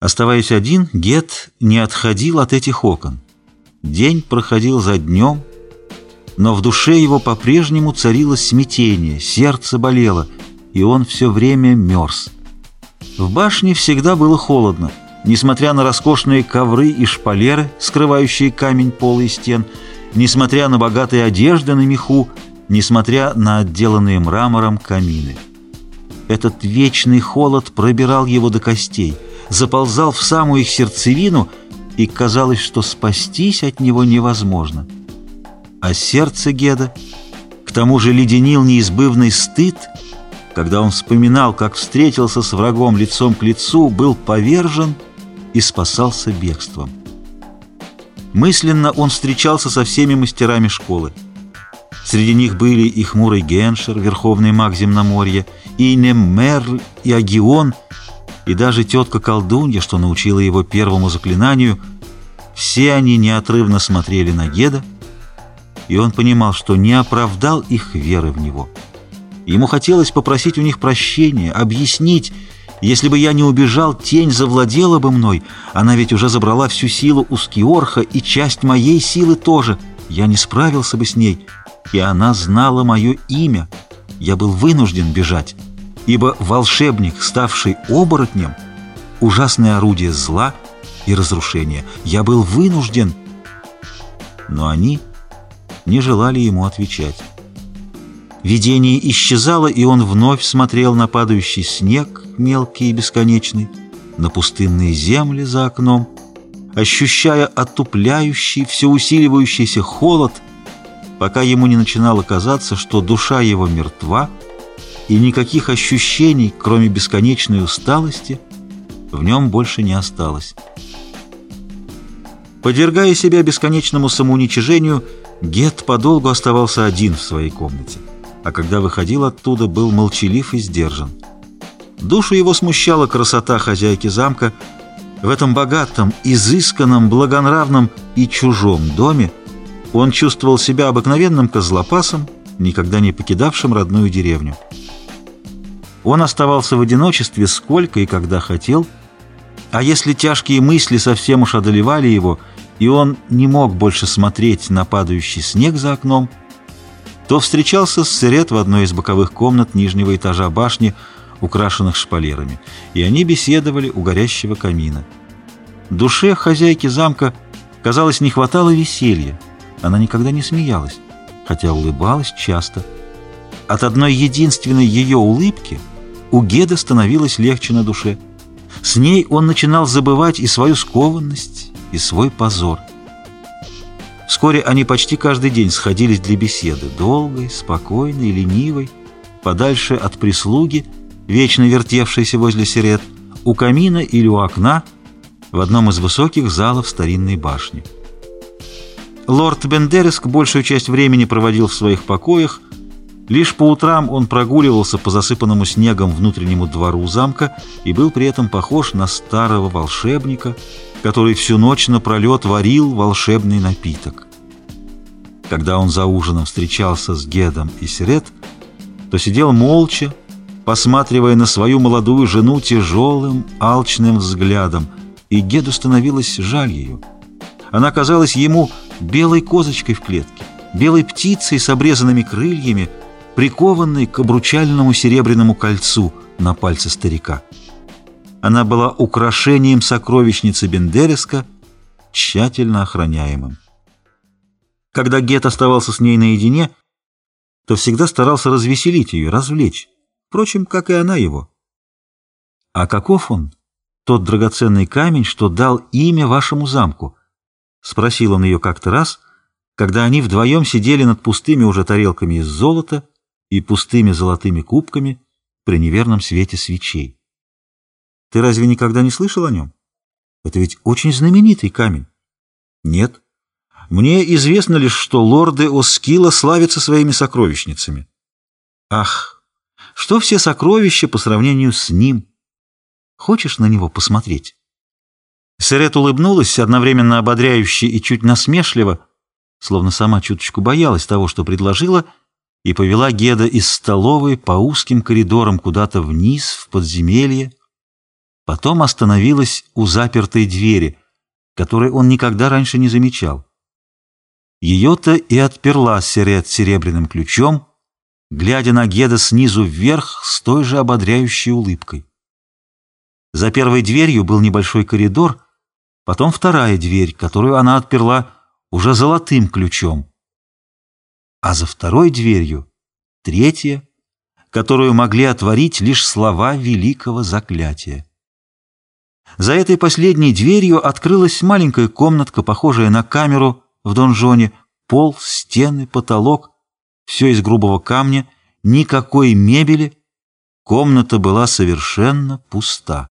Оставаясь один, Гет не отходил от этих окон. День проходил за днем, но в душе его по-прежнему царило смятение, сердце болело, и он все время мерз. В башне всегда было холодно, несмотря на роскошные ковры и шпалеры, скрывающие камень пола и стен, несмотря на богатые одежды на меху, несмотря на отделанные мрамором камины. Этот вечный холод пробирал его до костей — заползал в самую их сердцевину, и казалось, что спастись от него невозможно. А сердце Геда к тому же леденил неизбывный стыд, когда он вспоминал, как встретился с врагом лицом к лицу, был повержен и спасался бегством. Мысленно он встречался со всеми мастерами школы. Среди них были и хмурый Геншер, верховный маг земноморья, и Немерль, и Агион — и даже тетка-колдунья, что научила его первому заклинанию, все они неотрывно смотрели на Геда, и он понимал, что не оправдал их веры в него. Ему хотелось попросить у них прощения, объяснить, если бы я не убежал, тень завладела бы мной, она ведь уже забрала всю силу у Скиорха и часть моей силы тоже, я не справился бы с ней, и она знала мое имя, я был вынужден бежать» ибо волшебник, ставший оборотнем, ужасное орудие зла и разрушения. Я был вынужден, но они не желали ему отвечать. Видение исчезало, и он вновь смотрел на падающий снег, мелкий и бесконечный, на пустынные земли за окном, ощущая отупляющий, все усиливающийся холод, пока ему не начинало казаться, что душа его мертва, и никаких ощущений, кроме бесконечной усталости, в нем больше не осталось. Подвергая себя бесконечному самоуничижению, Гет подолгу оставался один в своей комнате, а когда выходил оттуда, был молчалив и сдержан. Душу его смущала красота хозяйки замка. В этом богатом, изысканном, благонравном и чужом доме он чувствовал себя обыкновенным козлопасом, никогда не покидавшим родную деревню. Он оставался в одиночестве сколько и когда хотел, а если тяжкие мысли совсем уж одолевали его, и он не мог больше смотреть на падающий снег за окном, то встречался с Сырет в одной из боковых комнат нижнего этажа башни, украшенных шпалерами, и они беседовали у горящего камина. Душе хозяйки замка, казалось, не хватало веселья. Она никогда не смеялась, хотя улыбалась часто. От одной единственной ее улыбки – у Геда становилось легче на душе. С ней он начинал забывать и свою скованность, и свой позор. Вскоре они почти каждый день сходились для беседы, долгой, спокойной, ленивой, подальше от прислуги, вечно вертевшейся возле сирет, у камина или у окна, в одном из высоких залов старинной башни. Лорд Бендереск большую часть времени проводил в своих покоях, Лишь по утрам он прогуливался по засыпанному снегом внутреннему двору замка и был при этом похож на старого волшебника, который всю ночь напролет варил волшебный напиток. Когда он за ужином встречался с Гедом и Сирет, то сидел молча, посматривая на свою молодую жену тяжелым, алчным взглядом, и Геду становилось жаль ее. Она казалась ему белой козочкой в клетке, белой птицей с обрезанными крыльями, прикованной к обручальному серебряному кольцу на пальце старика. Она была украшением сокровищницы Бендереска, тщательно охраняемым. Когда Гет оставался с ней наедине, то всегда старался развеселить ее, развлечь, впрочем, как и она его. «А каков он, тот драгоценный камень, что дал имя вашему замку?» — спросил он ее как-то раз, когда они вдвоем сидели над пустыми уже тарелками из золота и пустыми золотыми кубками при неверном свете свечей. Ты разве никогда не слышал о нем? Это ведь очень знаменитый камень. Нет. Мне известно лишь, что лорды Оскила славятся своими сокровищницами. Ах, что все сокровища по сравнению с ним? Хочешь на него посмотреть? Серет улыбнулась, одновременно ободряюще и чуть насмешливо, словно сама чуточку боялась того, что предложила, — и повела Геда из столовой по узким коридорам куда-то вниз, в подземелье, Потом остановилась у запертой двери, которой он никогда раньше не замечал. Ее-то и отперла Серет серебряным ключом, глядя на Геда снизу вверх с той же ободряющей улыбкой. За первой дверью был небольшой коридор, потом вторая дверь, которую она отперла уже золотым ключом. А за второй дверью третья, которую могли отворить лишь слова великого заклятия. За этой последней дверью открылась маленькая комнатка, похожая на камеру в донжоне, пол, стены, потолок, все из грубого камня, никакой мебели, комната была совершенно пуста.